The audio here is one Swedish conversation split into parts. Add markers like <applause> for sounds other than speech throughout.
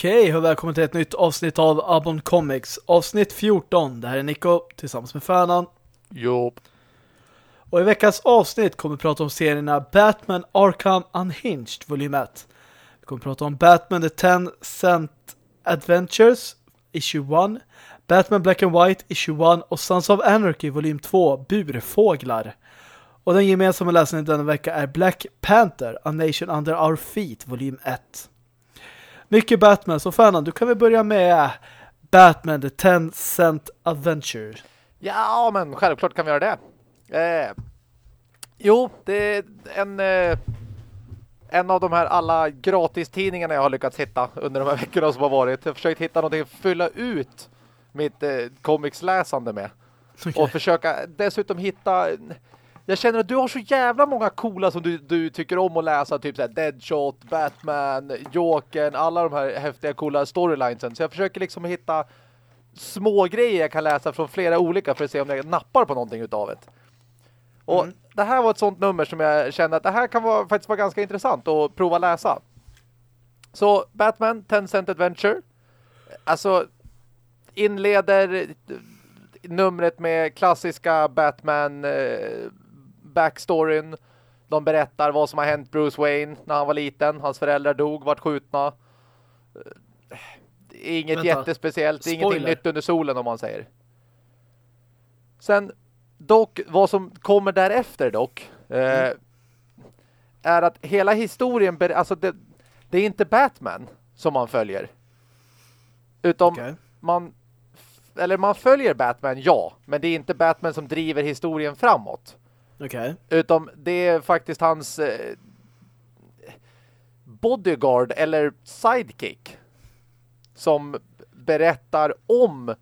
Okej, och välkommen till ett nytt avsnitt av Abon Comics. Avsnitt 14. Det här är Nico tillsammans med Färnan. Jo. Och i veckans avsnitt kommer vi prata om serierna Batman Arkham Unhinged, volym 1. Vi kommer prata om Batman The Ten Cent Adventures, issue 1. Batman Black and White, issue 1. Och Sons of Anarchy, volym 2, Burfåglar. Och den gemensamma läsningen denna vecka är Black Panther, A Nation Under Our Feet, volym 1. Mycket Batman, så Färnan, du kan väl börja med Batman The Ten Cent Adventure. Ja, men självklart kan vi göra det. Eh, jo, det är en, eh, en av de här alla gratistidningarna jag har lyckats hitta under de här veckorna som har varit. Jag har försökt hitta någonting att fylla ut mitt eh, comicsläsande med. Okay. Och försöka dessutom hitta... Jag känner att du har så jävla många coola som du, du tycker om att läsa. Typ såhär Deadshot, Batman, Jokern, alla de här häftiga coola storylinesen. Så jag försöker liksom hitta små grejer jag kan läsa från flera olika för att se om jag nappar på någonting utav det. Och mm. det här var ett sånt nummer som jag kände att det här kan vara, faktiskt vara ganska intressant att prova läsa. Så Batman, Ten Cent Adventure. Alltså inleder numret med klassiska Batman eh, backstoryn. De berättar vad som har hänt Bruce Wayne när han var liten. Hans föräldrar dog, vart skjutna. Inget Vänta. jättespeciellt, Spoiler. ingenting nytt under solen om man säger. Sen dock, vad som kommer därefter dock eh, mm. är att hela historien, alltså det, det, är inte Batman som man följer. Utom okay. man eller man följer Batman, ja. Men det är inte Batman som driver historien framåt. Okay. Utom det är faktiskt hans eh, bodyguard eller sidekick som berättar om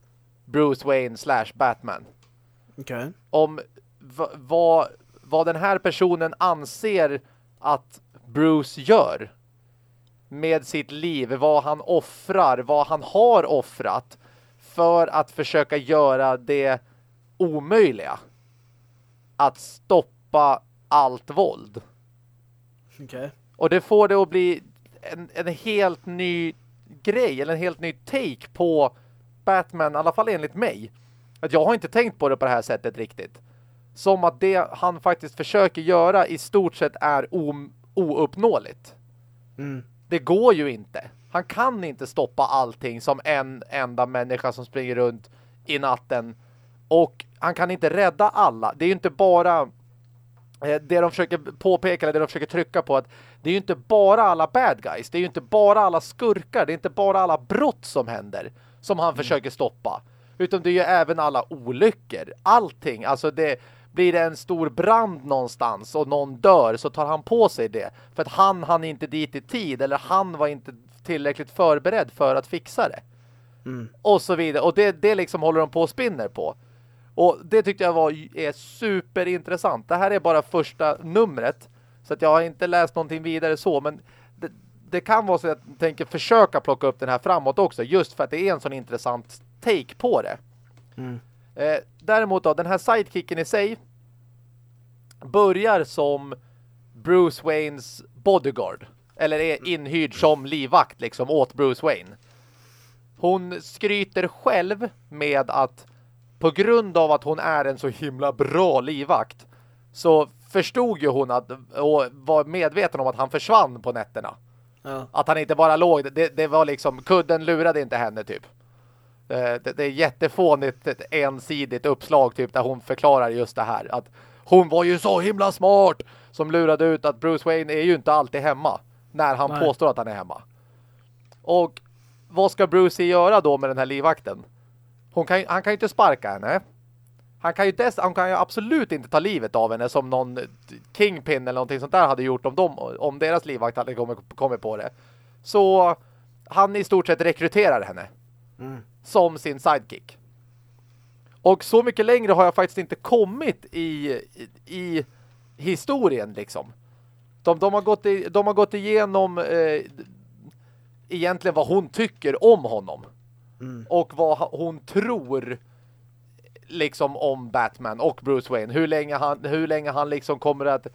Bruce Wayne slash Batman. Okay. Om vad, vad den här personen anser att Bruce gör med sitt liv, vad han offrar, vad han har offrat för att försöka göra det omöjliga. Att stoppa allt våld. Okay. Och det får det att bli en, en helt ny grej, eller en helt ny take på Batman, i alla fall enligt mig. Att jag har inte tänkt på det på det här sättet riktigt. Som att det han faktiskt försöker göra i stort sett är ouppnåeligt. Mm. Det går ju inte. Han kan inte stoppa allting som en enda människa som springer runt i natten. Och han kan inte rädda alla. Det är ju inte bara eh, det de försöker påpeka eller det de försöker trycka på att det är ju inte bara alla bad guys. Det är ju inte bara alla skurkar. Det är inte bara alla brott som händer som han mm. försöker stoppa. Utan det är ju även alla olyckor. Allting. Alltså det blir det en stor brand någonstans och någon dör så tar han på sig det. För att han han inte dit i tid eller han var inte tillräckligt förberedd för att fixa det. Mm. Och så vidare. Och det, det liksom håller de på och spinner på. Och det tyckte jag var är superintressant. Det här är bara första numret. Så att jag har inte läst någonting vidare så. Men det, det kan vara så att jag tänker försöka plocka upp den här framåt också. Just för att det är en sån intressant take på det. Mm. Eh, däremot då, den här sidekicken i sig börjar som Bruce Waynes bodyguard. Eller är inhyrd som livvakt liksom åt Bruce Wayne. Hon skryter själv med att på grund av att hon är en så himla bra livvakt så förstod ju hon att och var medveten om att han försvann på nätterna. Ja. Att han inte bara låg, det, det var liksom, kudden lurade inte henne typ. Eh, det, det är jättefånigt ett ensidigt uppslag typ där hon förklarar just det här. Att hon var ju så himla smart som lurade ut att Bruce Wayne är ju inte alltid hemma när han Nej. påstår att han är hemma. Och vad ska Bruce göra då med den här livvakten? Kan, han kan ju inte sparka henne. Han kan, ju dess, han kan ju absolut inte ta livet av henne som någon Kingpin eller någonting sånt där hade gjort om, dem, om deras livvakt hade kommit, kommit på det. Så han i stort sett rekryterar henne mm. som sin sidekick. Och så mycket längre har jag faktiskt inte kommit i, i, i historien liksom. De, de, har, gått i, de har gått igenom eh, egentligen vad hon tycker om honom. Mm. Och vad hon tror liksom om Batman och Bruce Wayne. Hur länge han, hur länge han liksom kommer att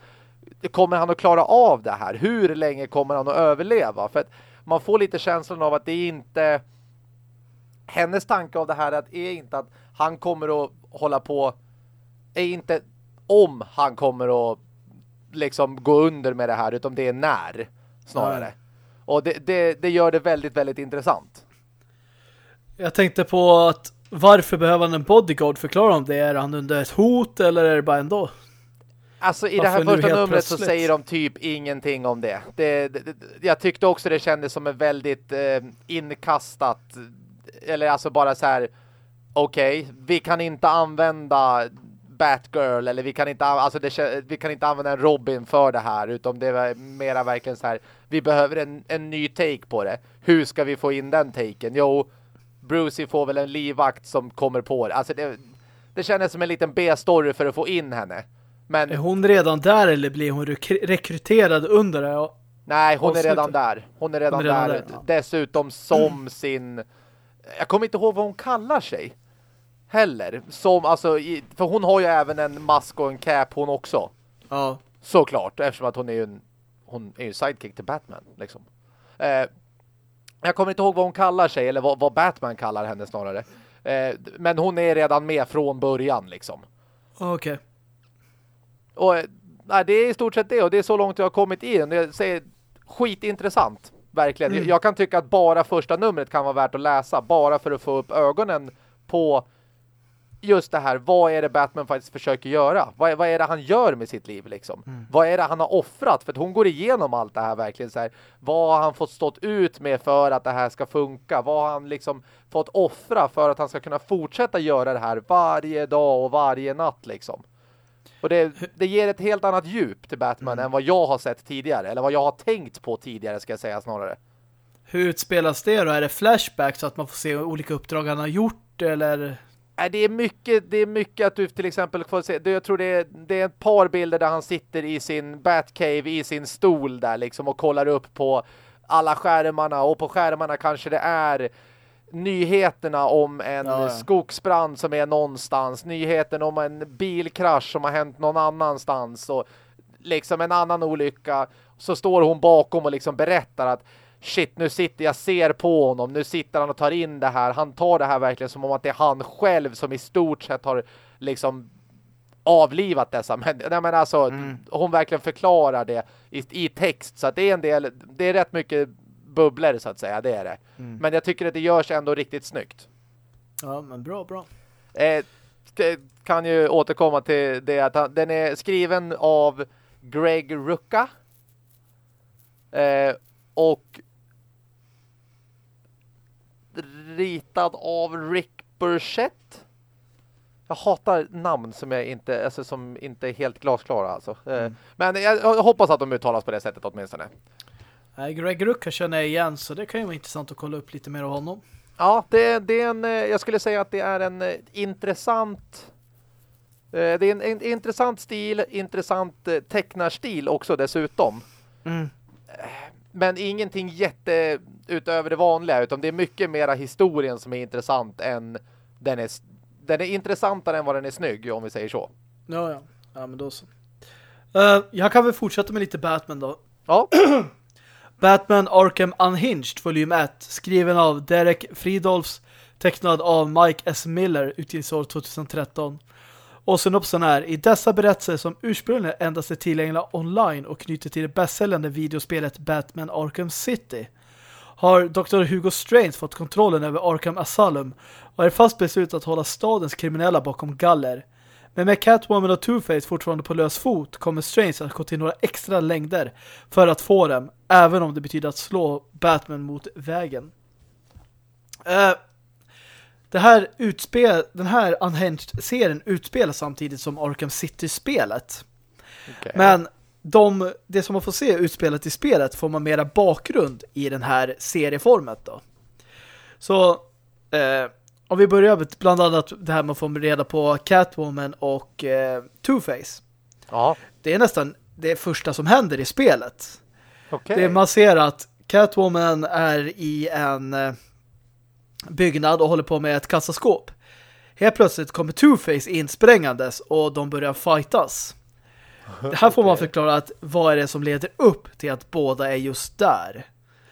kommer han att klara av det här? Hur länge kommer han att överleva? För att man får lite känslan av att det är inte hennes tanke av det här att är inte att han kommer att hålla på är inte om han kommer att liksom gå under med det här utan det är när snarare. Ja. Och det, det, det gör det väldigt, väldigt intressant. Jag tänkte på att varför behöver han en bodyguard? Förklara om det. Är han under ett hot eller är det bara ändå? Alltså i varför det här första numret plötsligt? så säger de typ ingenting om det. Det, det, det. Jag tyckte också det kändes som en väldigt eh, inkastat eller alltså bara så här okej, okay, vi kan inte använda Batgirl eller vi kan inte alltså vi kan inte använda en Robin för det här utan det är mera verkligen så här vi behöver en, en ny take på det. Hur ska vi få in den taken? Jo, Brucey får väl en livvakt som kommer på det. Alltså det, det kändes som en liten B-story för att få in henne. Men, är hon redan där eller blir hon rekryterad under det? Nej, hon är redan där. Hon är redan, hon är redan där. där ja. Dessutom som mm. <clears throat> sin... Jag kommer inte ihåg vad hon kallar sig. Heller. Som, alltså, för hon har ju även en mask och en cap hon också. Ja. Såklart, eftersom att hon är ju en hon är ju sidekick till Batman, liksom. Eh, jag kommer inte ihåg vad hon kallar sig, eller vad, vad Batman kallar henne snarare. Eh, men hon är redan med från början, liksom. Okej. Okay. Och nej, det är i stort sett det, och det är så långt jag har kommit in. Jag säger skitintressant, verkligen. Mm. Jag kan tycka att bara första numret kan vara värt att läsa, bara för att få upp ögonen på just det här, vad är det Batman faktiskt försöker göra? Vad, vad är det han gör med sitt liv liksom? Mm. Vad är det han har offrat? För att hon går igenom allt det här verkligen så här. Vad har han fått stått ut med för att det här ska funka? Vad har han liksom fått offra för att han ska kunna fortsätta göra det här varje dag och varje natt liksom? Och det, det ger ett helt annat djup till Batman mm. än vad jag har sett tidigare. Eller vad jag har tänkt på tidigare ska jag säga snarare. Hur utspelas det då? Är det flashback så att man får se olika uppdrag han har gjort eller det är mycket det är mycket att du till exempel får se, jag tror det är, det är ett par bilder där han sitter i sin Batcave i sin stol där liksom och kollar upp på alla skärmarna och på skärmarna kanske det är nyheterna om en ja, ja. skogsbrand som är någonstans, nyheten om en bilkrasch som har hänt någon annanstans och liksom en annan olycka så står hon bakom och liksom berättar att shit, nu sitter jag ser på honom, nu sitter han och tar in det här. Han tar det här verkligen som om att det är han själv som i stort sett har liksom avlivat dessa människor. Men alltså, mm. hon verkligen förklarar det i, i, text. Så att det är en del, det är rätt mycket bubblor så att säga, det är det. Mm. Men jag tycker att det görs ändå riktigt snyggt. Ja, men bra, bra. Eh, kan ju återkomma till det att han, den är skriven av Greg Rucka. Eh, och ritad av Rick Burchett. Jag hatar namn som jag inte alltså som inte är helt glasklara alltså. Eh, mm. Men jag, hoppas att de uttalas på det sättet åtminstone. Greg Rucka känner jag igen så det kan ju vara intressant att kolla upp lite mer av honom. Ja, det, det är en, eh, jag skulle säga att det är en eh, intressant det är en, en intressant stil, intressant tecknarstil också dessutom. Mm men ingenting jätte utöver det vanliga utan det är mycket mera historien som är intressant än den är, den är intressantare än vad den är snygg om vi säger så. Ja, ja. Ja, men då så. Uh, jag kan väl fortsätta med lite Batman då. Ja. <clears throat> Batman Arkham Unhinged, volym 1, skriven av Derek Fridolfs, tecknad av Mike S. Miller, utgivningsår 2013. Och synopsen är, i dessa berättelser som ursprungligen endast är tillgängliga online och knyter till det bästsäljande videospelet Batman Arkham City har Dr. Hugo Strange fått kontrollen över Arkham Asylum och är fast beslutat att hålla stadens kriminella bakom galler. Men med Catwoman och Two-Face fortfarande på lös fot kommer Strange att gå till några extra längder för att få dem, även om det betyder att slå Batman mot vägen. Uh, det här utspel, den här Unhinged-serien utspelar samtidigt som Arkham City-spelet. Okay. Men de, det som man får se utspelat i spelet får man mera bakgrund i den här serieformet då. Så eh, om vi börjar med bland annat det här man får reda på Catwoman och eh, Two-Face. Ja. Det är nästan det första som händer i spelet. Okay. Det man ser att Catwoman är i en eh, byggnad och håller på med ett kassaskåp. Helt plötsligt kommer Two-Face insprängandes och de börjar fightas. Det här får man förklara att vad är det som leder upp till att båda är just där.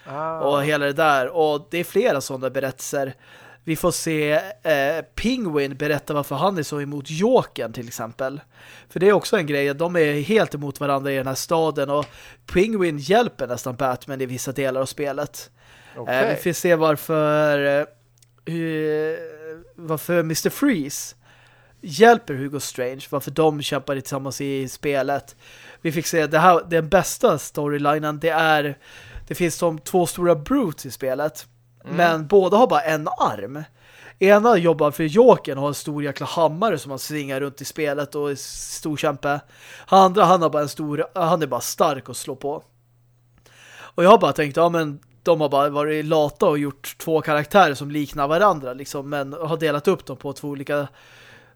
Ah. Och hela det där. Och det är flera sådana berättelser. Vi får se eh, Penguin berätta varför han är så emot Jokern till exempel. För det är också en grej. De är helt emot varandra i den här staden. Och Penguin hjälper nästan Batman i vissa delar av spelet. Okay. Eh, vi får se varför... Eh, varför Mr. Freeze hjälper Hugo Strange, varför de kämpar tillsammans i spelet. Vi fick se det här, den bästa storylinen, det är det finns de två stora brutes i spelet. Mm. Men båda har bara en arm. Ena jobbar för Jokern och har en stor jäkla hammare som han svingar runt i spelet och är stor kämpe. Han andra, han har bara en stor, han är bara stark att slå på. Och jag har bara tänkt, ja men de har bara varit lata och gjort två karaktärer som liknar varandra liksom, men har delat upp dem på två olika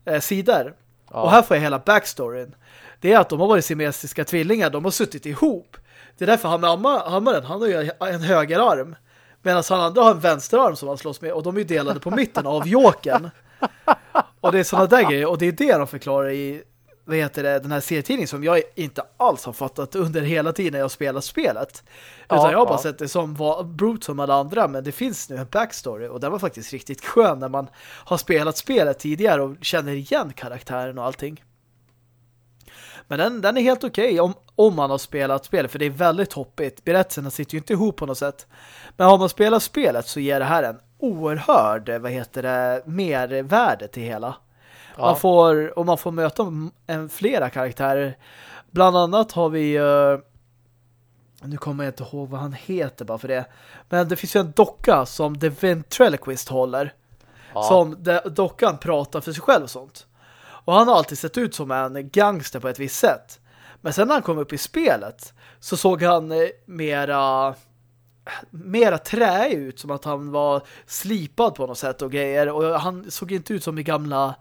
eh, sidor. Ja. Och här får jag hela backstoryn. Det är att de har varit siamesiska tvillingar, de har suttit ihop. Det är därför han med hammaren, han har ju en högerarm. Medan han andra har en vänsterarm som han slåss med. Och de är ju delade på mitten av Jokern. <laughs> Och det är sådana där grejer. Och det är det de förklarar i vad heter det, den här serietidningen som jag inte alls har fattat under hela tiden jag spelat spelet. Utan ja, jag har bara ja. sett det som var brute som alla andra, men det finns nu en backstory och den var faktiskt riktigt skön när man har spelat spelet tidigare och känner igen karaktären och allting. Men den, den är helt okej okay om, om man har spelat spelet, för det är väldigt hoppigt. Berättelserna sitter ju inte ihop på något sätt. Men har man spelat spelet så ger det här en oerhörd, vad heter det, mervärde till hela. Ja. Man får, och man får möta en, flera karaktärer. Bland annat har vi uh, nu kommer jag inte ihåg vad han heter bara för det. Men det finns ju en docka som The Ventriloquist håller. Ja. Som dockan pratar för sig själv och sånt. Och han har alltid sett ut som en gangster på ett visst sätt. Men sen när han kom upp i spelet så såg han eh, mera mera trä ut som att han var slipad på något sätt och grejer och han såg inte ut som i gamla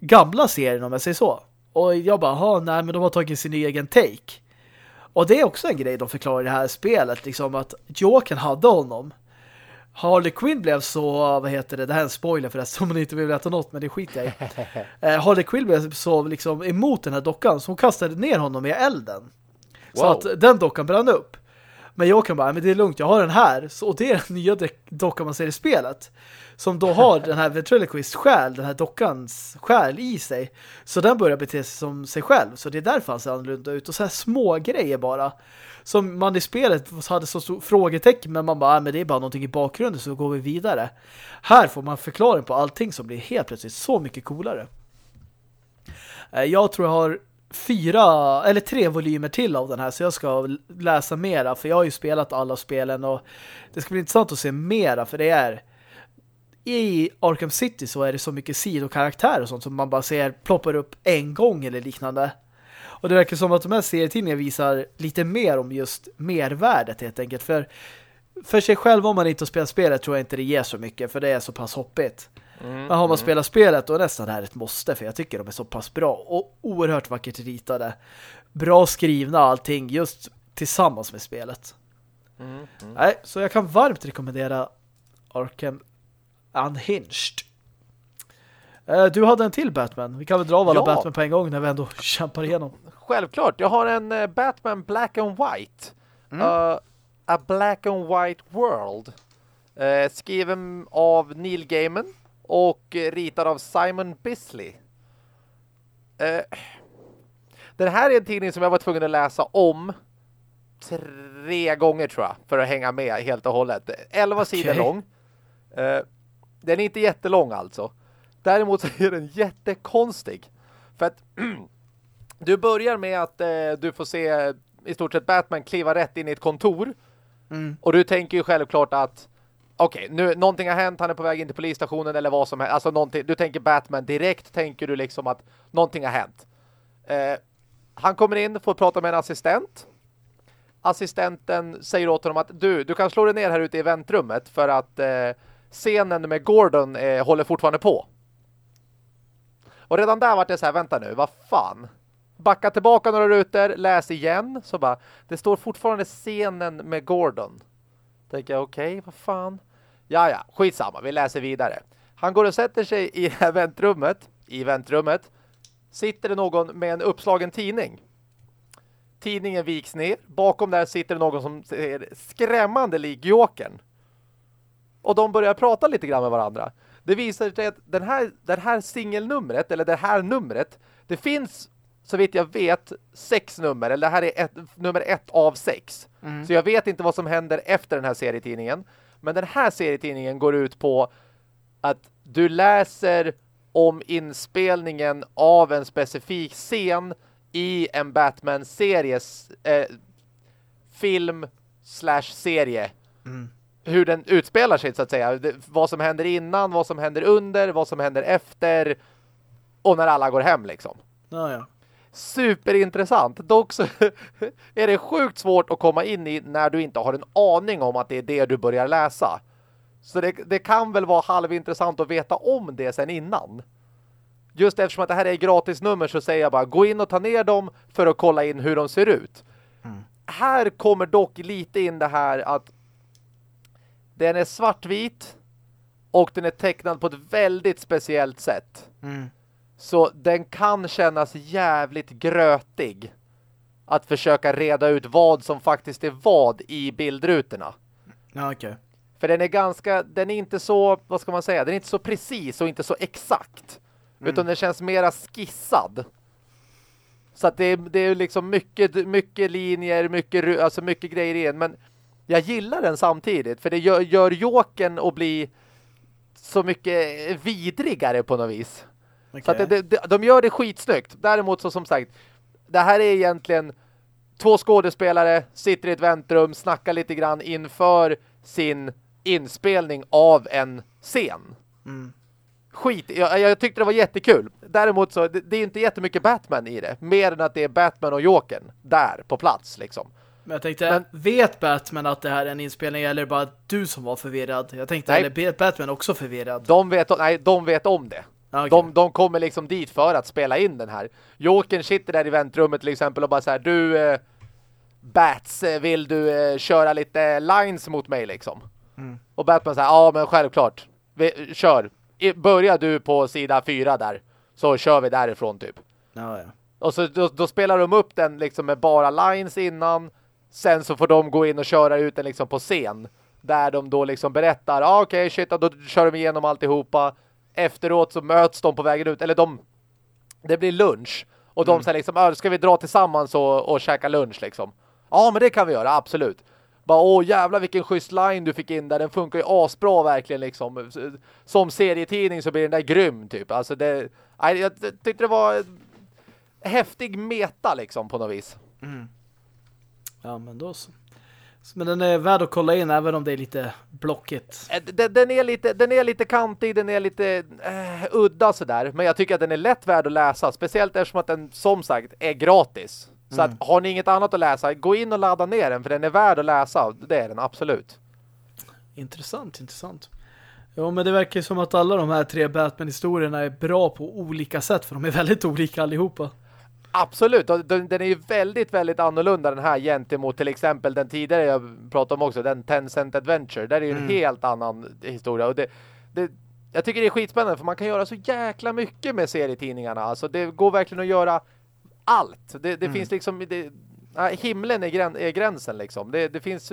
gamla serien om jag säger så. Och jag bara, nej men de har tagit sin egen take. Och det är också en grej de förklarar i det här spelet, liksom att Jokern hade honom. Harley Quinn blev så, vad heter det, det här är en spoiler förresten om man inte vill veta något, men det skiter jag i. <laughs> eh, Harley Quinn blev så liksom emot den här dockan så hon kastade ner honom i elden. Wow. Så att den dockan brann upp. Men jag kan bara, men det är lugnt, jag har den här. Så, och det är den nya dockan man ser i spelet. Som då har den här Ventriloquist själ, den här dockans själ i sig. Så den börjar bete sig som sig själv. Så det är därför han ser annorlunda ut. Och så här små grejer bara. Som man i spelet hade så stor frågetecken men man bara, ah, men det är bara någonting i bakgrunden så går vi vidare. Här får man förklaring på allting som blir helt plötsligt så mycket coolare. Eh, jag tror jag har fyra eller tre volymer till av den här så jag ska läsa mera för jag har ju spelat alla spelen och det ska bli intressant att se mera för det är i Arkham City så är det så mycket sidokaraktär och sånt som man bara ser ploppar upp en gång eller liknande. Och det verkar som att de här serietidningarna visar lite mer om just mervärdet helt enkelt. För, för sig själv om man inte har spelat spelet tror jag inte det ger så mycket för det är så pass hoppigt. Mm, Men har man mm. spelat spelet då är nästan det här ett måste för jag tycker de är så pass bra och oerhört vackert ritade. Bra skrivna allting just tillsammans med spelet. Mm, mm. Nej, så jag kan varmt rekommendera Arkham Unhinged. Eh, du hade en till Batman. Vi kan väl dra av alla ja. Batman på en gång när vi ändå <laughs> kämpar igenom. Självklart. Jag har en eh, Batman Black and White. Mm. Uh, A Black and White World. Uh, skriven av Neil Gaiman och ritad av Simon Bisley. Uh, den här är en tidning som jag var tvungen att läsa om tre gånger tror jag för att hänga med helt och hållet. Elva okay. sidor lång. Den är inte jättelång alltså. Däremot så är den jättekonstig. För att <clears throat> du börjar med att eh, du får se i stort sett Batman kliva rätt in i ett kontor. Mm. Och du tänker ju självklart att okej, okay, nu någonting har hänt, han är på väg in till polisstationen eller vad som helst. Alltså någonting, du tänker Batman direkt, tänker du liksom att någonting har hänt. Eh, han kommer in, får prata med en assistent. Assistenten säger åt honom att du, du kan slå dig ner här ute i väntrummet för att eh, scenen med Gordon eh, håller fortfarande på. Och redan där var det så här, vänta nu, vad fan? Backa tillbaka några rutor, läs igen. Så bara, det står fortfarande scenen med Gordon. Tänker jag, okej, okay, vad fan? Ja, ja, skitsamma, vi läser vidare. Han går och sätter sig i <laughs> det här väntrummet. I väntrummet sitter det någon med en uppslagen tidning. tidningen viks ner. Bakom där sitter det någon som ser skrämmande lik Jokern. Och de börjar prata lite grann med varandra. Det visar sig att den här, den här singelnumret, eller det här numret, det finns så vitt jag vet sex nummer, eller det här är ett, nummer ett av sex. Mm. Så jag vet inte vad som händer efter den här serietidningen. Men den här serietidningen går ut på att du läser om inspelningen av en specifik scen i en Batman-series eh, film slash serie. Mm. Hur den utspelar sig så att säga. Det, vad som händer innan, vad som händer under, vad som händer efter och när alla går hem liksom. Ja, ja. Superintressant. Dock så <laughs> är det sjukt svårt att komma in i när du inte har en aning om att det är det du börjar läsa. Så det, det kan väl vara halvintressant att veta om det sen innan. Just eftersom att det här är gratisnummer så säger jag bara gå in och ta ner dem för att kolla in hur de ser ut. Mm. Här kommer dock lite in det här att den är svartvit och den är tecknad på ett väldigt speciellt sätt. Mm. Så den kan kännas jävligt grötig att försöka reda ut vad som faktiskt är vad i bildrutorna. Ja, okej. Okay. För den är ganska, den är inte så, vad ska man säga, den är inte så precis och inte så exakt. Mm. Utan den känns mera skissad. Så att det är, det är liksom mycket, mycket linjer, mycket, alltså mycket grejer i en. Men jag gillar den samtidigt. För det gör, gör Jåken att bli så mycket vidrigare på något vis. Okay. Så att det, det, de gör det skitsnyggt. Däremot så som sagt, det här är egentligen två skådespelare, sitter i ett väntrum, snackar lite grann inför sin inspelning av en scen. Mm. Skit, jag, jag, tyckte det var jättekul. Däremot så, det, det är inte jättemycket Batman i det. Mer än att det är Batman och Jokern där på plats liksom. Men jag tänkte, men, vet Batman att det här är en inspelning eller bara du som var förvirrad? Jag tänkte, nej, eller Batman också förvirrad? De vet, nej, de vet om det. Ah, okay. De, de kommer liksom dit för att spela in den här. Jokern sitter där i väntrummet till exempel och bara så här, du eh, Bats, eh, vill du eh, köra lite lines mot mig liksom? Mm. Och Batman säger, ja men självklart. Vi, kör. I, börjar du på sida fyra där så kör vi därifrån typ. Ja, ja. Och så då, då, spelar de upp den liksom med bara lines innan. Sen så får de gå in och köra ut den liksom på scen. Där de då liksom berättar, ah, okej okay, shit, då kör de igenom alltihopa efteråt så möts de på vägen ut. Eller de, det blir lunch. Och de mm. säger liksom, ah, ska vi dra tillsammans och, och käka lunch liksom? Ja, men det kan vi göra, absolut. Bara, åh jävlar vilken schysst line du fick in där. Den funkar ju asbra verkligen liksom. Som serietidning så blir den där grym typ. Alltså det, jag tyckte det var häftig meta liksom på något vis. Mm. Ja, men då så. Men den är värd att kolla in även om det är lite blockigt. Eh, den, den, är, lite, den är lite kantig, den är lite eh, udda sådär. Men jag tycker att den är lätt värd att läsa. Speciellt eftersom att den som sagt är gratis. Så mm. att har ni inget annat att läsa, gå in och ladda ner den. För den är värd att läsa. Det är den absolut. Intressant, intressant. Ja, men det verkar som att alla de här tre Batman-historierna är bra på olika sätt. För de är väldigt olika allihopa. Absolut, den, den är ju väldigt, väldigt annorlunda den här gentemot till exempel den tidigare jag pratade om också, den Tencent Adventure. Där är ju en mm. helt annan historia och det, det, jag tycker det är skitspännande för man kan göra så jäkla mycket med serietidningarna. Alltså det går verkligen att göra allt. Det, det mm. finns liksom, det, himlen är, grän, är gränsen liksom. Det, det, finns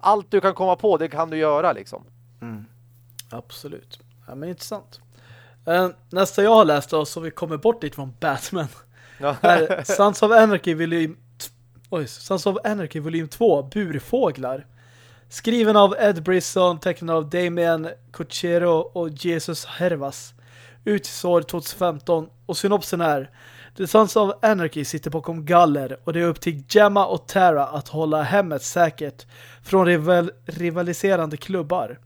allt du kan komma på, det kan du göra liksom. Mm. Absolut. Ja, men intressant. Uh, nästa jag har läst då, så vi kommer bort lite från Batman <laughs> Sons of Anarchy volym Oj, Sons of Anarchy volym 2 Burfåglar. Skriven av Ed Brisson, tecknad av Damien Cochero och Jesus Hervas. Utsår 2015 och synopsen är The Sons of Anarchy sitter bakom galler och det är upp till Gemma och Tara att hålla hemmet säkert från rival rivaliserande klubbar.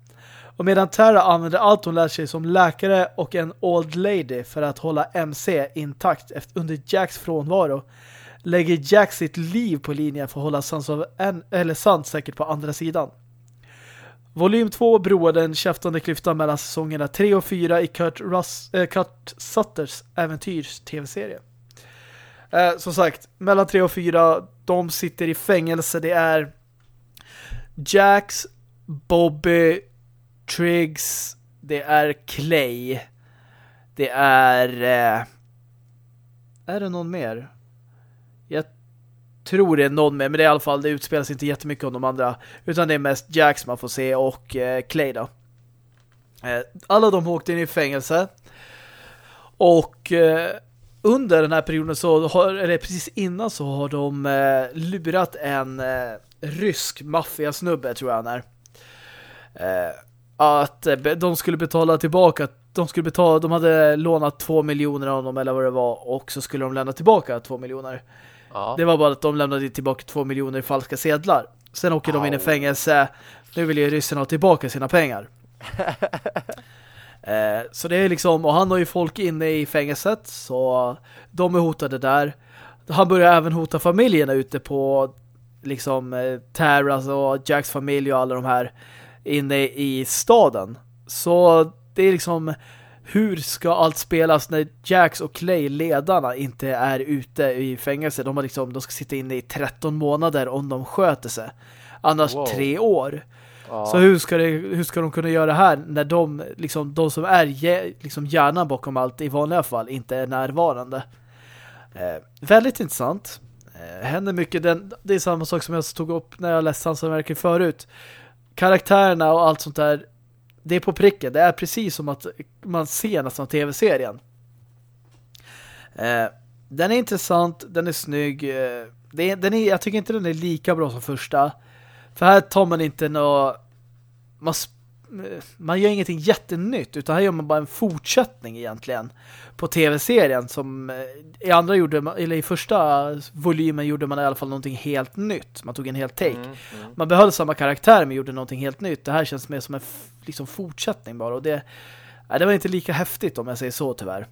Och medan Tara använder allt hon lärt sig som läkare och en old lady för att hålla MC intakt efter, under Jacks frånvaro lägger Jack sitt liv på linjen för att hålla sans, av en, eller Sant säkert på andra sidan. Volym 2 broar den käftande klyftan mellan säsongerna 3 och 4 i Kurt, Russ, äh, Kurt Sutters äventyrs tv-serie. Äh, som sagt, mellan 3 och 4 de sitter i fängelse. Det är Jacks, Bobby, Triggs, det är Clay, det är... Eh, är det någon mer? Jag tror det är någon mer, men det är i alla fall, det utspelas inte jättemycket om de andra. Utan det är mest Jax man får se och eh, Clay då. Eh, alla de åkte in i fängelse. Och eh, under den här perioden så har, eller precis innan så har de eh, lurat en eh, rysk maffiasnubbe tror jag han är. Eh, att eh, de skulle betala tillbaka de skulle betala, de hade lånat två miljoner av dem eller vad det var och så skulle de lämna tillbaka två miljoner. Ja. Det var bara att de lämnade tillbaka två miljoner i falska sedlar. Sen åker oh. de in i fängelse. Nu vill ju ryssen ha tillbaka sina pengar. <laughs> eh, så det är liksom, och han har ju folk inne i fängelset så de är hotade där. Han börjar även hota familjerna ute på liksom eh, Terras och Jacks familj och alla de här inne i staden. Så det är liksom hur ska allt spelas när Jax och Clay, ledarna, inte är ute i fängelse? De, har liksom, de ska sitta inne i 13 månader om de sköter sig. Annars wow. tre år. Ja. Så hur ska, det, hur ska de kunna göra det här när de, liksom, de som är liksom hjärnan bakom allt i vanliga fall inte är närvarande? Eh, väldigt intressant. Eh, händer mycket. Den, det är samma sak som jag tog upp när jag läste hans verkar förut. Karaktärerna och allt sånt där det är på pricken. Det är precis som att man ser nästan tv-serien. Eh, den är intressant, den är snygg. Eh, det är, den är, jag tycker inte den är lika bra som första. För här tar man inte något... Man, man gör ingenting jättenytt utan här gör man bara en fortsättning egentligen på tv-serien som eh, i andra gjorde eller i första volymen gjorde man i alla fall någonting helt nytt. Man tog en helt take. Mm, mm. Man behöll samma karaktär men gjorde någonting helt nytt. Det här känns mer som en liksom fortsättning bara och det, nej, det var inte lika häftigt om jag säger så tyvärr.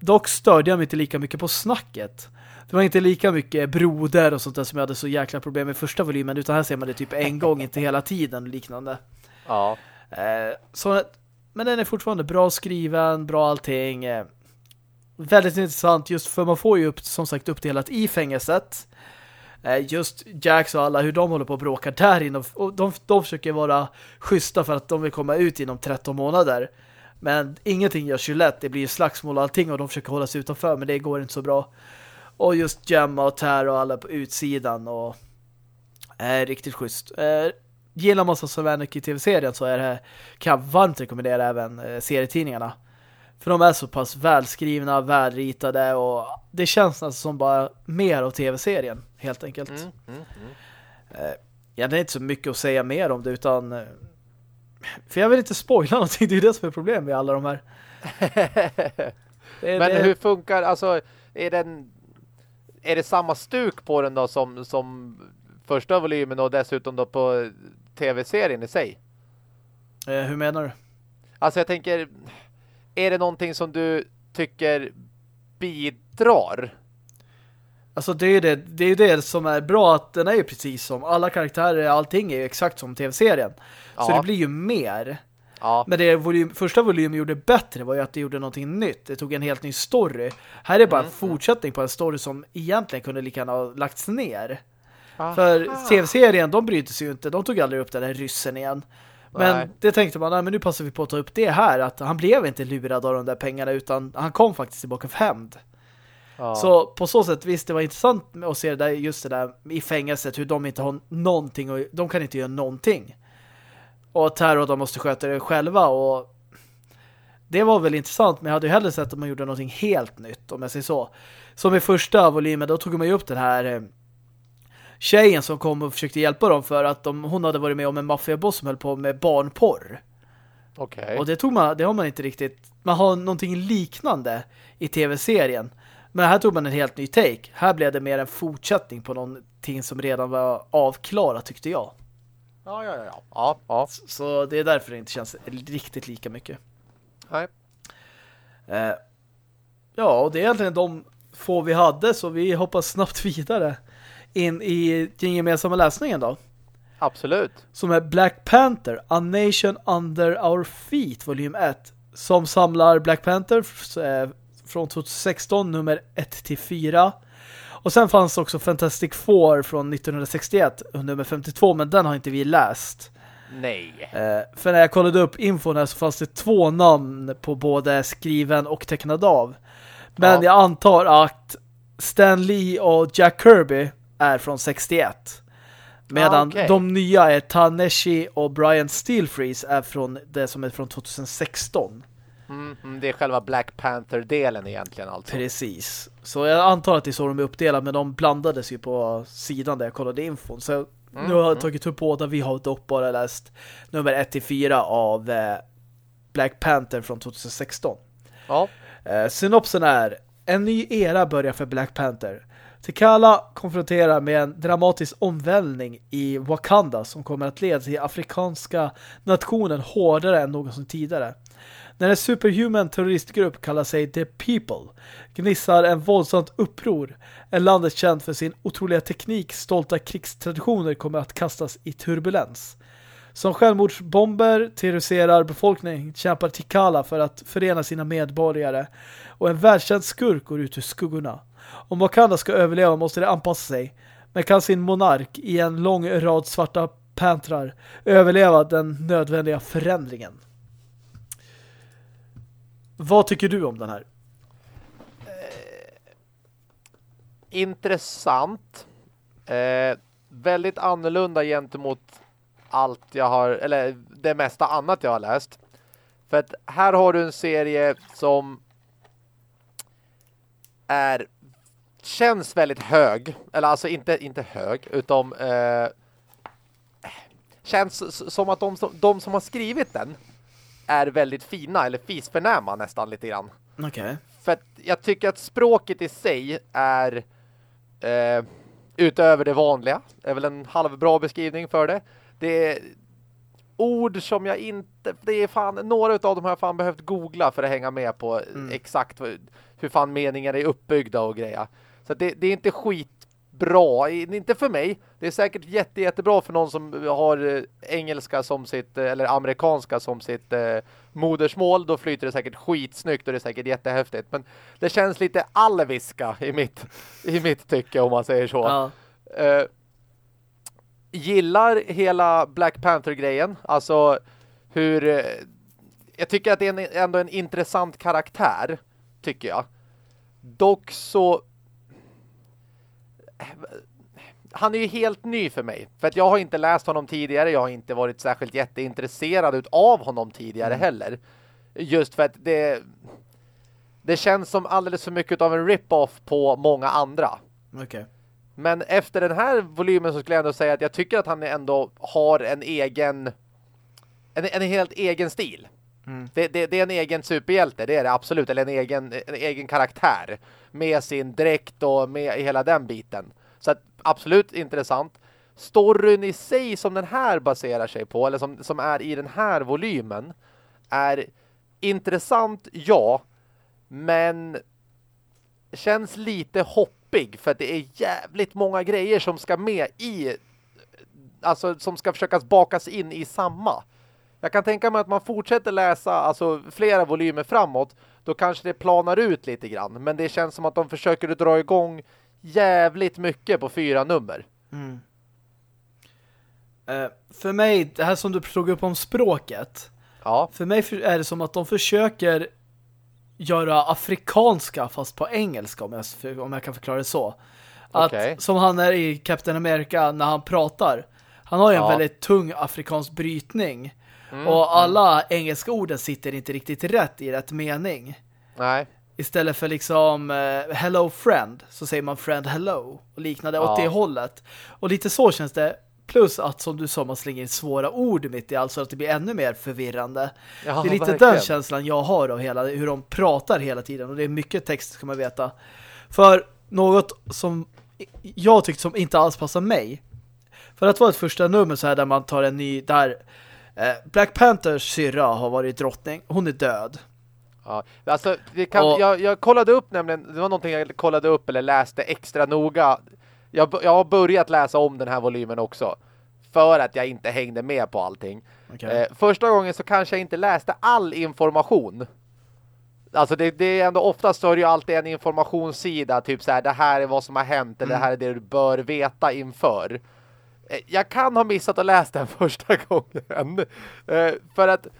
Dock störde jag mig inte lika mycket på snacket. Det var inte lika mycket broder och sånt där som jag hade så jäkla problem med första volymen utan här ser man det typ en gång, inte hela tiden och liknande. Ja. Eh, så men den är fortfarande bra skriven, bra allting. Eh, väldigt intressant just för man får ju upp, som sagt uppdelat i fängelset. Eh, just Jax och alla, hur de håller på att bråka där inne. Och de, de försöker vara schyssta för att de vill komma ut inom 13 månader. Men ingenting görs ju lätt. Det blir slagsmål och allting och de försöker hålla sig utanför men det går inte så bra. Och just Gemma och Tara och alla på utsidan och är eh, riktigt schysst. Eh, gillar man som i tv-serien så är det, kan jag varmt rekommendera även eh, serietidningarna. För de är så pass välskrivna, välritade och det känns nästan som bara mer av tv-serien, helt enkelt. Mm, mm, mm. Eh, ja, det är inte så mycket att säga mer om det utan eh, för jag vill inte spoila någonting, det är det som är problemet med alla de här. <laughs> det, Men det... hur funkar, alltså är den är det samma stuk på den då som, som första volymen och dessutom då på tv-serien i sig. Eh, hur menar du? Alltså jag tänker, är det någonting som du tycker bidrar? Alltså det är ju det, det, är det som är bra att den är ju precis som alla karaktärer, allting är ju exakt som tv-serien. Ja. Så det blir ju mer. Ja. Men det volym, första volymen gjorde bättre var ju att det gjorde någonting nytt. Det tog en helt ny story. Här är bara mm. en fortsättning på en story som egentligen kunde lika gärna ha lagts ner. Aha. För tv-serien, de bryter sig ju inte. De tog aldrig upp den där ryssen igen. Men nej. det tänkte man, nej, men nu passar vi på att ta upp det här. Att han blev inte lurad av de där pengarna utan han kom faktiskt tillbaka för hämnd. Ja. Så på så sätt, visst det var intressant att se det där, just det där i fängelset, hur de inte har någonting och de kan inte göra någonting. Och Terror, de måste sköta det själva och det var väl intressant, men jag hade ju hellre sett att man gjorde någonting helt nytt, om jag säger så. Som i första volymen, då tog man ju upp den här eh, tjejen som kom och försökte hjälpa dem för att de, hon hade varit med om en maffiaboss som höll på med barnporr. Okay. Och det tog man, det har man inte riktigt. Man har någonting liknande i tv-serien. Men här tog man en helt ny take. Här blev det mer en fortsättning på någonting som redan var avklarat tyckte jag. Ja, ja, ja. ja, ja. Så, det är därför det inte känns riktigt lika mycket. Nej. Eh, ja, och det är egentligen de få vi hade så vi hoppas snabbt <laughs> vidare in i den gemensamma läsningen då. Absolut. Som är Black Panther, A Nation Under Our Feet, volym 1. Som samlar Black Panther eh, från 2016, nummer 1-4. Och sen fanns också Fantastic Four från 1961, nummer 52, men den har inte vi läst. Nej. Eh, för när jag kollade upp infon här så fanns det två namn på både skriven och tecknad av. Men ja. jag antar att Stan Lee och Jack Kirby är från 61. Medan Ah, okej. de nya är Taneshi och Brian Steelfreeze är från det som är från 2016. Mm, mm, det är själva Black Panther-delen egentligen alltså. Precis. Så jag antar att det är så de är uppdelade, men de blandades ju på sidan där jag kollade infon. Så nu har jag tagit upp båda. Vi har dock bara läst nummer 1-4 av eh, Black Panther från 2016. Ja. Eh, synopsen är En ny era börjar för Black Panther. T'Challa konfronterar med en dramatisk omvälvning i Wakanda som kommer att leda till afrikanska nationen hårdare än någonsin tidigare. När en superhuman terroristgrupp kallar sig The People gnissar en våldsamt uppror. en landet känt för sin otroliga teknik, stolta krigstraditioner kommer att kastas i turbulens. Som självmordsbomber terroriserar befolkningen kämpar Tikala för att förena sina medborgare och en världskänd skurk går ut ur skuggorna. Om Wakanda ska överleva måste det anpassa sig men kan sin monark i en lång rad svarta pantrar överleva den nödvändiga förändringen. Vad tycker du om den här? Eh, intressant. Eh, väldigt annorlunda gentemot allt jag har, eller det mesta annat jag har läst. För att här har du en serie som är känns väldigt hög. Eller alltså inte, inte hög, utan eh, känns som att de som, de som har skrivit den är väldigt fina, eller fisförnäma nästan lite grann. Okej. För att jag tycker att språket i sig är eh, utöver det vanliga. är väl en halvbra beskrivning för det. Det är ord som jag inte... Det är fan... Några av dem har jag fan behövt googla för att hänga med på exakt vad- hur fan meningar är uppbyggda och grejer. Så det, det är inte skitbra. I- Inte för mig. Det är säkert jätte, jättebra för någon som har eh, engelska som sitt... eh, Eller amerikanska som sitt eh, modersmål. Då flyter det säkert skitsnyggt och det är säkert jättehäftigt. Men det känns lite alviska i mitt, <laughs> i mitt tycke om man säger så. Ja. Eh, gillar hela Black Panther-grejen. Alltså hur... eh, jag tycker att det är en, ändå en intressant karaktär, tycker jag. Dock så... Han är ju helt ny för mig. För att jag har inte läst honom tidigare. Jag har inte varit särskilt jätteintresserad av honom tidigare heller. Just för att det... Det känns som alldeles för mycket av en rip-off på många andra. Okej. Men efter den här volymen så skulle jag ändå säga att jag tycker att han ändå har en egen en, en helt egen stil. Mm. Det, det, det är en egen superhjälte, det är det absolut. Eller en egen, en egen karaktär. Med sin dräkt och med hela den biten. Så att, absolut intressant. Storyn i sig som den här baserar sig på, eller som, som är i den här volymen, är intressant, ja. Men känns lite hoppig för att det är jävligt många grejer som ska med i alltså som ska försökas bakas in i samma. Jag kan tänka mig att man fortsätter läsa alltså flera volymer framåt då kanske det planar ut lite grann men det känns som att de försöker dra igång jävligt mycket på fyra nummer. Mm. Eh, för mig, det här som du tog upp om språket. Ja, För mig är det som att de försöker göra afrikanska fast på engelska om jag, om jag kan förklara det så. Att, Okej. Som han är i Captain America när han pratar. Han har ju en Ja. väldigt tung afrikansk brytning. Mm, och alla engelska orden sitter inte riktigt rätt i rätt mening. nej. Istället för liksom eh, hello friend så säger man friend hello och liknande åt Ja. det hållet. Och lite så känns det. Plus att som du sa man slänger in svåra ord mitt i allt så att det blir ännu mer förvirrande. Ja, det är lite verkligen. den känslan jag har av hela, hur de pratar hela tiden. Och det är mycket text ska man veta. För något som jag tyckte som inte alls passar mig. För att vara ett första nummer så här där man tar en ny, där Black Panthers syrra har varit drottning. Hon är död. Ja, alltså, kan, Och- jag, jag kollade upp nämligen, det var någonting jag kollade upp eller läste extra noga. Jag, jag har börjat läsa om den här volymen också. För att jag inte hängde med på allting. Okej. Eh, första gången så kanske jag inte läste all information. Alltså det, det är ändå oftast så är det ju alltid en informationssida. Typ så här, det här är vad som har hänt. Eller det här är det du bör veta inför. Eh, jag kan ha missat att läsa den <laughs> första gången. Eh, för att eh,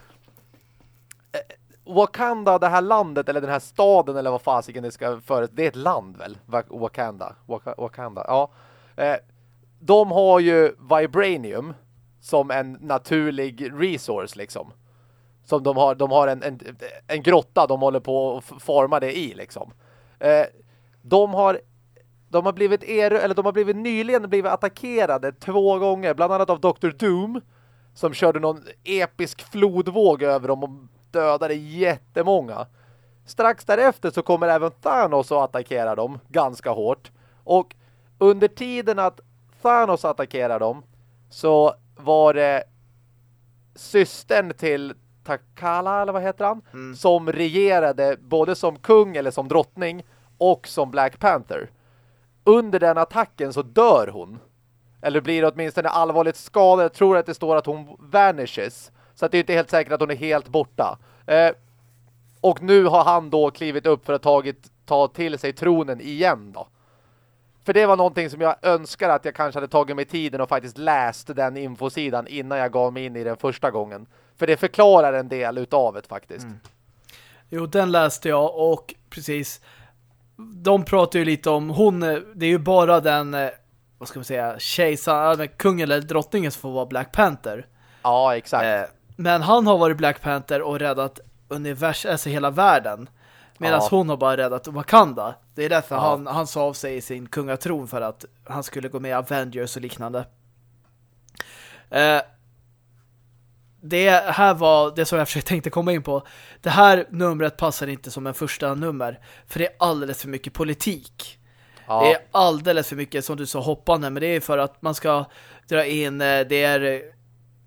Wakanda, det här landet eller den här staden eller vad fasiken det ska för det är ett land väl? Wakanda. Wakanda. Ja. Eh, de har ju vibranium som en naturlig resource liksom. Som de har, de har en, en, en grotta de håller på att forma det i liksom. Eh, de har de har blivit er, eller de har blivit nyligen blivit attackerade två gånger, bland annat av Dr. Doom som körde någon episk flodvåg över dem och dödade jättemånga. Strax därefter så kommer även Thanos att attackera dem ganska hårt. Och under tiden att Thanos attackerar dem så var det systern till Takala, eller vad heter han? Mm. Som regerade både som kung eller som drottning och som Black Panther. Under den attacken så dör hon. Eller blir åtminstone allvarligt skadad. Jag tror att det står att hon vanishes. Så att det är inte helt säkert att hon är helt borta. Eh, och nu har han då klivit upp för att tagit, ta till sig tronen igen då. För det var någonting som jag önskar att jag kanske hade tagit mig tiden och faktiskt läst den infosidan innan jag gav mig in i den första gången. För det förklarar en del utav det faktiskt. Mm. Jo, den läste jag och precis de pratar ju lite om hon, det är ju bara den eh, vad ska man säga, kejsaren, kungen eller drottningen som får vara Black Panther. Ja, exakt. Eh, men han har varit Black Panther och räddat univers alltså hela världen. Medan ja. hon har bara räddat Wakanda. Det är därför ja. han, han sa av sig i sin kungatron för att han skulle gå med i Avengers och liknande. Eh, det här var det som jag försökte tänkte komma in på. Det här numret passar inte som en första nummer. För det är alldeles för mycket politik. Ja. Det är alldeles för mycket, som du sa, hoppande. Men det är för att man ska dra in, eh, det är eh,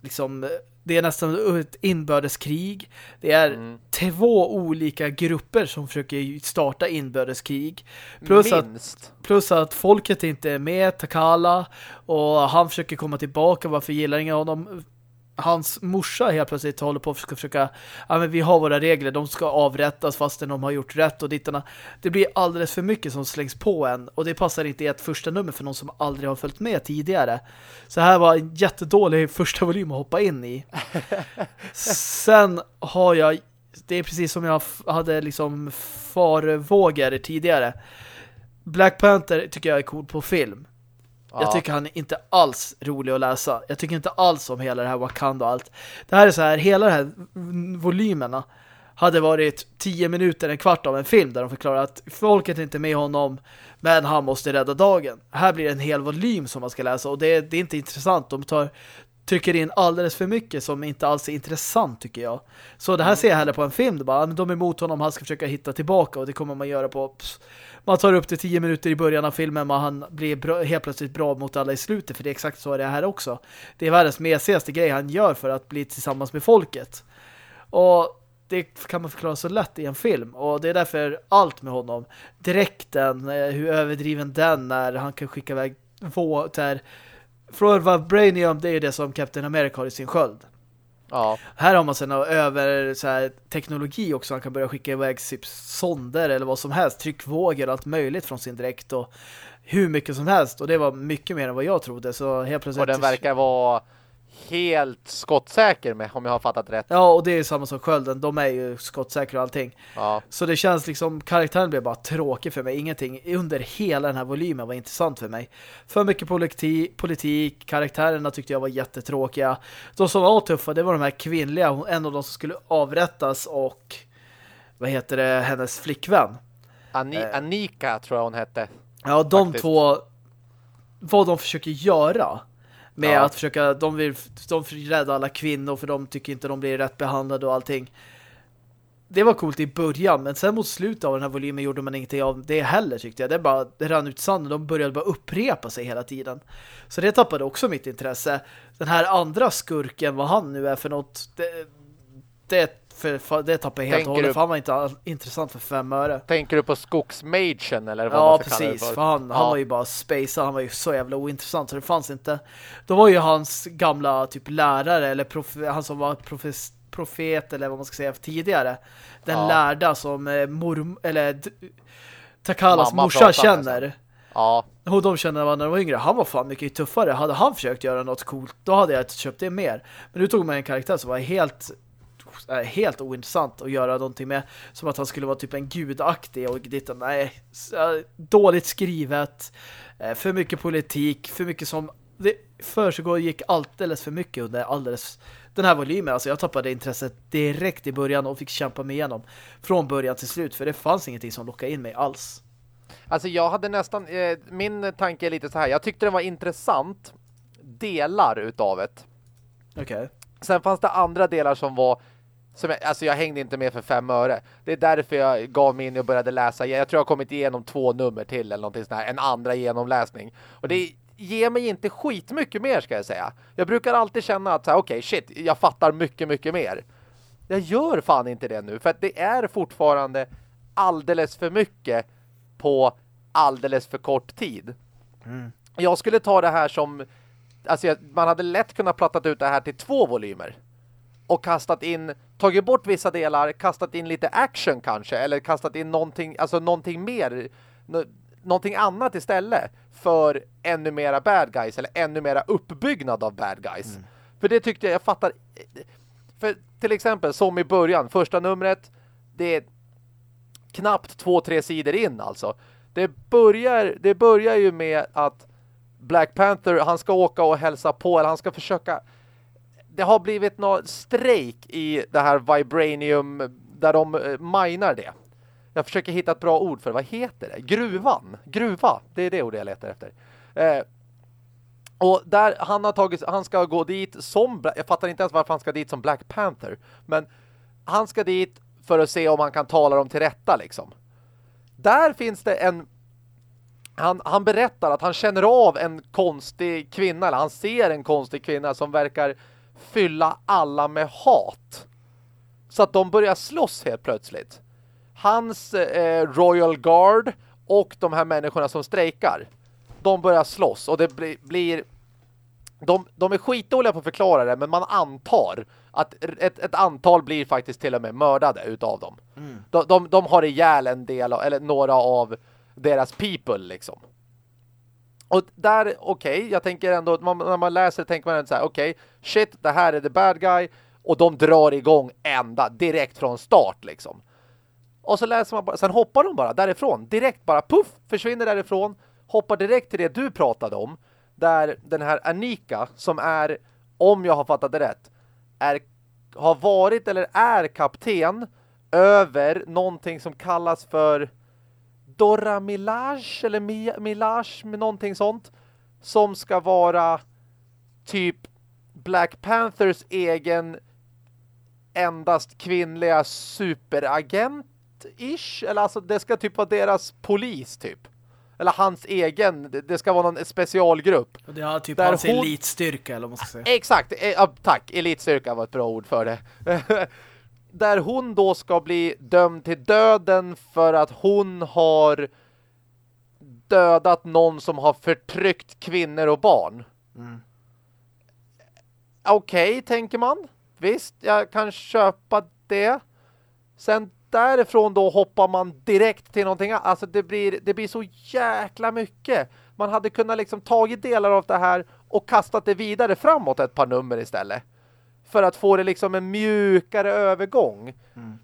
liksom det är nästan ett inbördeskrig. Det är mm. två olika grupper som försöker starta inbördeskrig. Plus att, plus att folket inte är med, Takala, och han försöker komma tillbaka. Varför gillar ingen honom? Hans morsa helt plötsligt håller på att försöka ja men vi har våra regler, de ska avrättas fastän de har gjort rätt och dittarna. Det blir alldeles för mycket som slängs på en och det passar inte i ett första nummer för någon som aldrig har följt med tidigare. Så här var en jättedålig första volym att hoppa in i. <laughs> Sen har jag det är precis som jag hade liksom farvågor tidigare. Black Panther tycker jag är cool på film. Ja. Jag tycker han är inte alls rolig att läsa. Jag tycker inte alls om hela det här Wakanda och allt. Det här är så här, hela de här volymerna hade varit tio minuter, en kvart av en film där de förklarar att folket är inte med honom men han måste rädda dagen. Här blir det en hel volym som man ska läsa och det, det är inte intressant. De tar, trycker in alldeles för mycket som inte alls är intressant tycker jag. Så det här mm. ser jag hellre på en film. Det bara, de är emot honom, han ska försöka hitta tillbaka och det kommer man göra på pss, man tar upp det tio minuter i början av filmen och han blir bra, helt plötsligt bra mot alla i slutet för det är exakt så det är här också. Det är världens mesigaste grej han gör för att bli tillsammans med folket. Och det kan man förklara så lätt i en film och det är därför allt med honom. Direkten, eh, hur överdriven den är, han kan skicka iväg våtar. Från Vibranium, det är ju det som Captain America har i sin sköld. Ja. Här har man sen över så här, teknologi också. Man kan börja skicka iväg typ sonder eller vad som helst. Tryckvågor och allt möjligt från sin dräkt och hur mycket som helst. Och det var mycket mer än vad jag trodde. Så helt plötsligt... Och den verkar vara helt skottsäker med, om jag har fattat rätt. Ja, och det är samma som skölden. De är ju skottsäkra och allting. Ja. Så det känns liksom, karaktären blev bara tråkig för mig. Ingenting under hela den här volymen var intressant för mig. För mycket politik, politik karaktärerna tyckte jag var jättetråkiga. De som var tuffa, det var de här kvinnliga. En av de som skulle avrättas och vad heter det, hennes flickvän. Ani eh. Anika tror jag hon hette. Ja, de faktiskt. två vad de försöker göra med ja. att försöka, de vill, de vill rädda alla kvinnor för de tycker inte de blir rätt behandlade och allting. Det var coolt i början, men sen mot slutet av den här volymen gjorde man ingenting av det heller tyckte jag. Det, bara, det rann ut sanden, de började bara upprepa sig hela tiden. Så det tappade också mitt intresse. Den här andra skurken, vad han nu är för något, det, det för, det tappade jag helt och hållet, för han var inte all, intressant för fem öre. Tänker du på skogsmagen eller vad ja, man ska precis, för? för han, ja. han var ju bara space, han var ju så jävla ointressant så det fanns inte. Då var ju hans gamla typ lärare eller prof, han som var profes, profet eller vad man ska säga tidigare. Den ja. lärda som eh, mor, eller Takalas Mamma morsa känner. Liksom. Ja. Och de kände varandra när de var yngre. Han var fan mycket tuffare. Hade han försökt göra något coolt, då hade jag köpt det mer. Men nu tog man en karaktär som var helt helt ointressant att göra någonting med. Som att han skulle vara typ en gudaktig och ditt, nej, dåligt skrivet, eh, för mycket politik, för mycket som det försiggår gick alldeles för mycket under alldeles den här volymen. Alltså jag tappade intresset direkt i början och fick kämpa mig igenom från början till slut för det fanns ingenting som lockade in mig alls. Alltså jag hade nästan, eh, min tanke är lite så här, jag tyckte det var intressant delar utav det. Okej. Okay. Sen fanns det andra delar som var som jag, alltså jag hängde inte med för fem öre. Det är därför jag gav mig in och började läsa. Jag tror jag har kommit igenom två nummer till eller någonting sånt här. En andra genomläsning. Och det ger mig inte skitmycket mer ska jag säga. Jag brukar alltid känna att okej okay, shit, jag fattar mycket, mycket mer. Jag gör fan inte det nu. För att det är fortfarande alldeles för mycket på alldeles för kort tid. Mm. Jag skulle ta det här som alltså man hade lätt kunnat plattat ut det här till två volymer. Och kastat in, tagit bort vissa delar, kastat in lite action kanske. Eller kastat in någonting, alltså någonting mer, någonting annat istället. För ännu mera bad guys, eller ännu mera uppbyggnad av bad guys. Mm. För det tyckte jag, jag fattar... För till exempel, som i början, första numret, det är knappt två, tre sidor in alltså. Det börjar, det börjar ju med att Black Panther, han ska åka och hälsa på, eller han ska försöka... Det har blivit någon strejk i det här Vibranium där de eh, minar det. Jag försöker hitta ett bra ord för Vad heter det? Gruvan. Gruva. Det är det ordet jag letar efter. Eh, och där han har tagit, han ska gå dit som, jag fattar inte ens varför han ska dit som Black Panther. Men han ska dit för att se om han kan tala dem till rätta liksom. Där finns det en han, han berättar att han känner av en konstig kvinna, eller han ser en konstig kvinna som verkar fylla alla med hat. Så att de börjar slåss helt plötsligt. Hans eh, Royal Guard och de här människorna som strejkar, de börjar slåss och det bli, blir... De, de är skitdåliga på att förklara det, men man antar att ett, ett antal blir faktiskt till och med mördade utav dem. Mm. De, de, de har ihjäl en del, eller några av deras people liksom. Och där, okej, okay, jag tänker ändå, man, när man läser tänker man ändå så här, okej, okay, shit, det här är the bad guy. Och de drar igång ända, direkt från start liksom. Och så läser man bara, sen hoppar de bara därifrån, direkt bara, puff, försvinner därifrån, hoppar direkt till det du pratade om. Där den här Anika, som är, om jag har fattat det rätt, är, har varit eller är kapten över någonting som kallas för Dora Milage eller Milage med någonting sånt som ska vara typ Black Panthers egen endast kvinnliga superagent-ish. Eller alltså det ska typ vara deras polis typ. Eller hans egen, det ska vara någon specialgrupp. Det har typ hans hon... elitstyrka eller vad man ska säga. Exakt, eh, tack. Elitstyrka var ett bra ord för det. <laughs> där hon då ska bli dömd till döden för att hon har dödat någon som har förtryckt kvinnor och barn. Mm. Okej, okay, tänker man. Visst, jag kan köpa det. Sen därifrån då hoppar man direkt till någonting. Alltså det blir, det blir så jäkla mycket. Man hade kunnat liksom tagit delar av det här och kastat det vidare framåt ett par nummer istället för att få det liksom en mjukare övergång. Mm.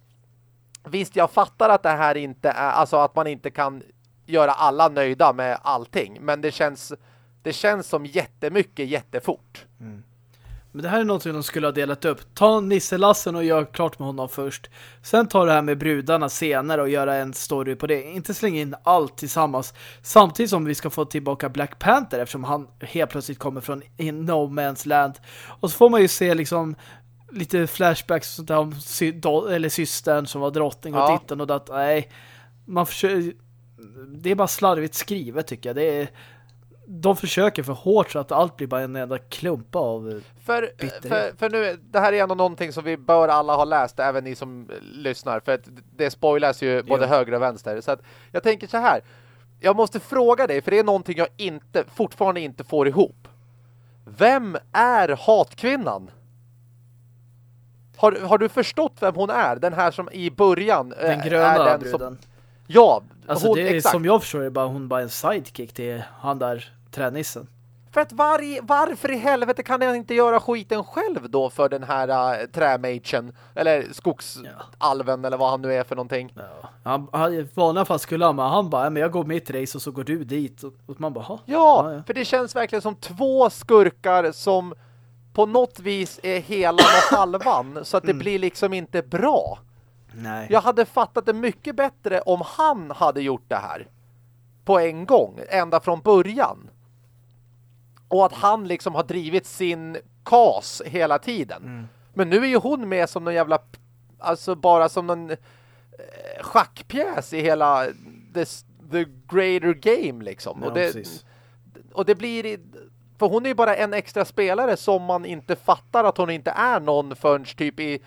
Visst, jag fattar att det här inte är, alltså att man inte kan göra alla nöjda med allting, men det känns det känns som jättemycket jättefort. Mm. Men det här är någonting de skulle ha delat upp. Ta Nisselassen och gör klart med honom först. Sen ta det här med brudarna senare och göra en story på det. Inte slänga in allt tillsammans. Samtidigt som vi ska få tillbaka Black Panther eftersom han helt plötsligt kommer från No Man's Land. Och så får man ju se liksom lite flashbacks och sånt där om sy eller systern som var drottning och ja. titten och dat. Nej, man försöker... Det är bara slarvigt skrivet tycker jag. Det är de försöker för hårt så att allt blir bara en enda klumpa av för, för, för nu, det här är ändå någonting som vi bör alla ha läst, även ni som lyssnar, för att det spoilas ju både jo. höger och vänster. Så att jag tänker så här, jag måste fråga dig, för det är någonting jag inte, fortfarande inte får ihop. Vem är hatkvinnan? Har, har du förstått vem hon är? Den här som i början Den eh, gröna är den bruden. Som, ja, alltså hon, det är, exakt. som jag förstår det bara hon bara en sidekick till han där tränissen. För att var, varför i helvete kan han inte göra skiten själv då för den här uh, trämagen eller skogsalven ja. eller vad han nu är för någonting. Ja. Han, han, vanliga fall skulle han, han bara, men jag går mitt race och så går du dit. Och, och man bara, ja, ja, ja, för det känns verkligen som två skurkar som på något vis är hela och halvan så att det mm. blir liksom inte bra. Nej. Jag hade fattat det mycket bättre om han hade gjort det här på en gång, ända från början. Och att han liksom har drivit sin kas hela tiden. Mm. Men nu är ju hon med som någon jävla alltså bara som någon eh, schackpjäs i hela the, the greater game liksom. Ja, och, det, och det blir för hon är ju bara en extra spelare som man inte fattar att hon inte är någon förrän typ i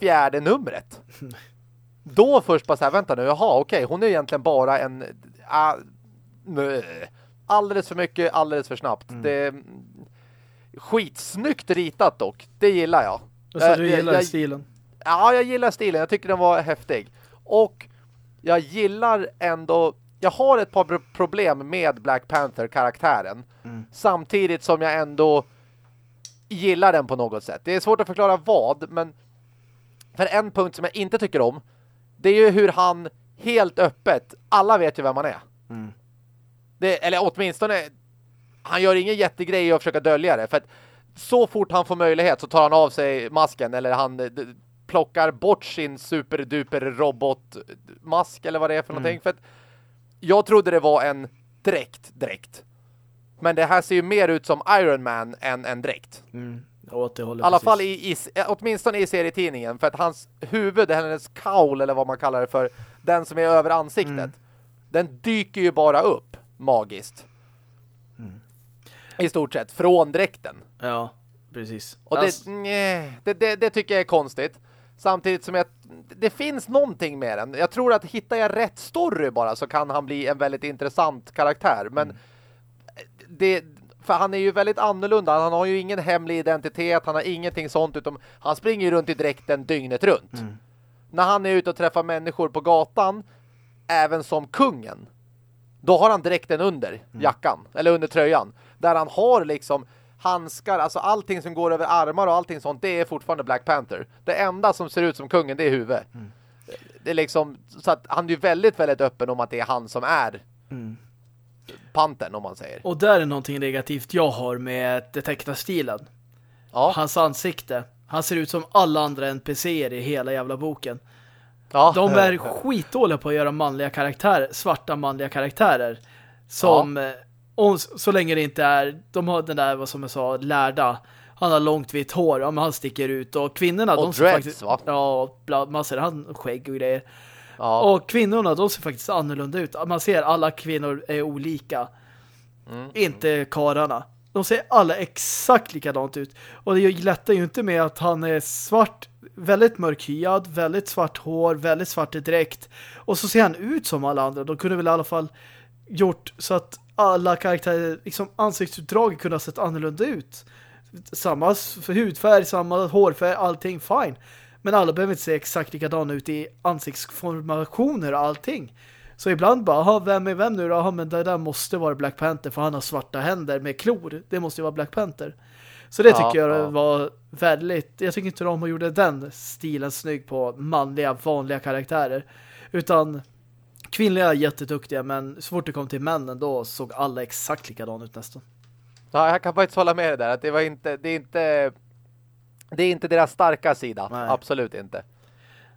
fjärde numret. <laughs> Då först bara så här, vänta nu, jaha, okej, hon är egentligen bara en... Uh, alldeles för mycket, alldeles för snabbt. Mm. Det skitsnyggt ritat dock. Det gillar jag. Så äh, du gillar jag, stilen? Ja, jag gillar stilen. Jag tycker den var häftig. Och jag gillar ändå... Jag har ett par problem med Black Panther-karaktären. Mm. Samtidigt som jag ändå gillar den på något sätt. Det är svårt att förklara vad, men för en punkt som jag inte tycker om det är ju hur han helt öppet, alla vet ju vem han är. Mm. Det, eller åtminstone han gör ingen jättegrej att försöka dölja det för att så fort han får möjlighet så tar han av sig masken eller han plockar bort sin superduper robotmask eller vad det är för mm. någonting för att jag trodde det var en dräkt dräkt. Men det här ser ju mer ut som Iron Man än en dräkt. Mm. I alla precis. fall i, i, åtminstone i serietidningen. För att hans huvud, hennes kaul eller vad man kallar det för, den som är över ansiktet, mm. den dyker ju bara upp magiskt. Mm. I stort sett, från dräkten. Ja, precis. Och alltså... det, nej, det, det, det, tycker jag är konstigt. Samtidigt som jag, det finns någonting med den. Jag tror att hittar jag rätt story bara så kan han bli en väldigt intressant karaktär. Men mm. det, för han är ju väldigt annorlunda. Han har ju ingen hemlig identitet. Han har ingenting sånt. Utan han springer ju runt i dräkten dygnet runt. Mm. När han är ute och träffar människor på gatan, även som kungen, då har han dräkten under mm. jackan. Eller under tröjan. Där han har liksom handskar, alltså allting som går över armar och allting sånt, det är fortfarande Black Panther. Det enda som ser ut som kungen, det är huvudet. Mm. Det är liksom, så att han är ju väldigt, väldigt öppen om att det är han som är mm panten om man säger. Och där är någonting negativt jag har med detektarstilen. Ja. Hans ansikte. Han ser ut som alla andra NPCer i hela jävla boken. Ja. De är skitdåliga på att göra manliga karaktärer, svarta manliga karaktärer. Som, ja. om, så länge det inte är, de har den där, vad som jag sa, lärda. Han har långt vitt hår, ja, men han sticker ut. Och kvinnorna, och de ser faktiskt... Va? Ja, massor, han skägg och grejer. Ja. Och kvinnorna, de ser faktiskt annorlunda ut. Man ser alla kvinnor är olika. Mm. Inte kararna. De ser alla exakt likadant ut. Och det lättar ju inte med att han är svart, väldigt mörkhyad, väldigt svart hår, väldigt svart dräkt. Och så ser han ut som alla andra. De kunde väl i alla fall gjort så att alla karaktärer, liksom ansiktsutdrag kunde ha sett annorlunda ut. Samma hudfärg, samma hårfärg, allting fine. Men alla behöver inte se exakt likadana ut i ansiktsformationer och allting. Så ibland bara, vem är vem nu då? Aha, men det där måste vara Black Panther för han har svarta händer med klor. Det måste ju vara Black Panther. Så det tycker ja, jag ja. var väldigt... Jag tycker inte de gjorde den stilen snygg på manliga, vanliga karaktärer. Utan kvinnliga är jätteduktiga men så fort det kom till männen då såg alla exakt likadana ut nästan. Ja, jag kan faktiskt hålla med dig där. Att det var inte... Det är inte det är inte deras starka sida. Nej. Absolut inte.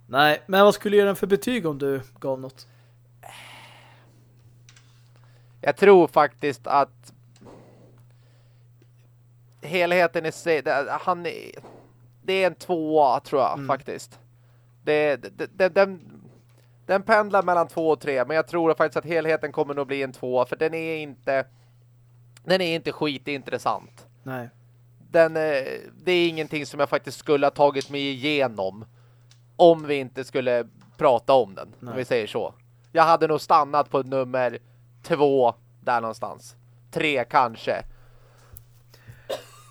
Nej, men vad skulle du ge den för betyg om du gav något? Jag tror faktiskt att helheten i sig, han är, det är en tvåa tror jag mm. faktiskt. Det, det, det, den, den pendlar mellan två och tre, men jag tror faktiskt att helheten kommer nog bli en tvåa, för den är inte den är inte skitintressant. Nej den, eh, det är ingenting som jag faktiskt skulle ha tagit mig igenom om vi inte skulle prata om den, Nej. om vi säger så. Jag hade nog stannat på nummer två där någonstans. Tre kanske.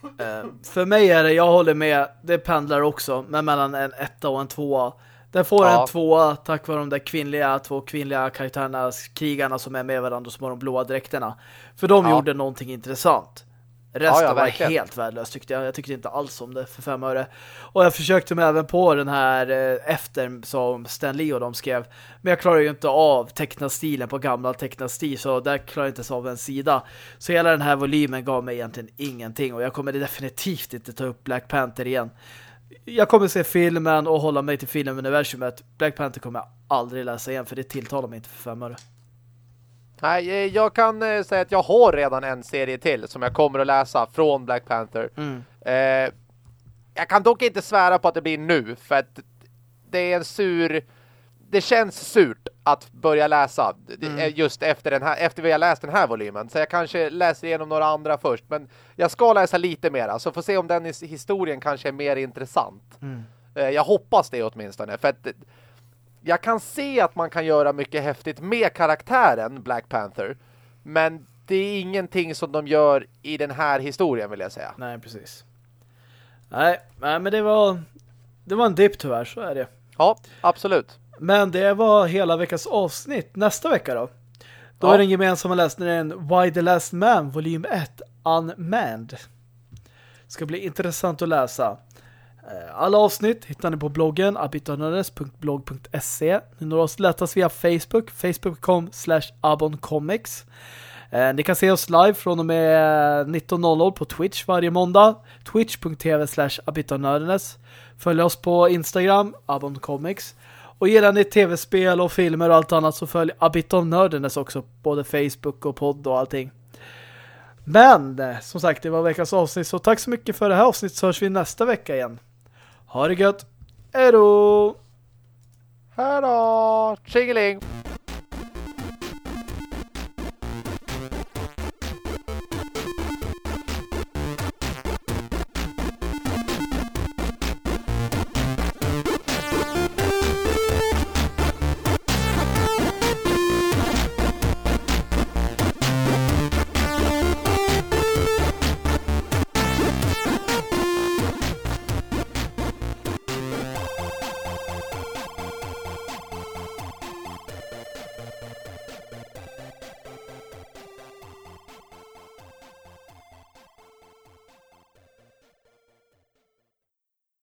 Uh, för mig är det, jag håller med, det pendlar också, men mellan en etta och en tvåa. Den får ja. en tvåa tack vare de där kvinnliga, två kvinnliga karaktärerna, krigarna som är med varandra som har de blåa dräkterna. För de ja. gjorde någonting intressant. Resten Ja, ja, var helt värdelöst tyckte jag. Jag tyckte inte alls om det för fem öre. Och jag försökte mig även på den här eh, efter som Stan Lee och de skrev. Men jag klarar ju inte av tecknastilen på gamla tecknastil så där klarar jag inte ens av en sida. Så hela den här volymen gav mig egentligen ingenting och jag kommer definitivt inte ta upp Black Panther igen. Jag kommer se filmen och hålla mig till filmuniversumet. Black Panther kommer jag aldrig läsa igen för det tilltalar mig inte för fem öre. Nej, eh, jag kan eh, säga att jag har redan en serie till som jag kommer att läsa från Black Panther. Mm. Eh, jag kan dock inte svära på att det blir nu för att det är en sur det känns surt att börja läsa det är just efter den här efter vi har läst den här volymen. Så jag kanske läser igenom några andra först, men jag ska läsa lite mera så får se om den his- historien kanske är mer intressant. Eh, jag hoppas det åtminstone för att jag kan se att man kan göra mycket häftigt med karaktären Black Panther, men det är ingenting som de gör i den här historien vill jag säga. Nej, precis. Nej, nej, men det var det var en dipp tyvärr, så är det. Ja, absolut. Men det var hela veckans avsnitt. Nästa vecka då? Då Ja. är den gemensamma läsningen Why the Last Man, volym 1, Unmanned. Ska bli intressant att läsa. Eh, alla avsnitt hittar ni på bloggen abitonördes.blogg.se Ni når oss lättast via Facebook, facebook.com slash aboncomics. Eh, ni kan se oss live från och med eh, 19.00 på Twitch varje måndag. Twitch.tv slash abitonördes. Följ oss på Instagram, aboncomics. Och gillar ni tv-spel och filmer och allt annat så följ abitonördenes också. Både Facebook och podd och allting. Men som sagt, det var veckans avsnitt. Så tack så mycket för det här avsnittet så hörs vi nästa vecka igen. Ha det gött. Hej då! Hej då! Tjingeling!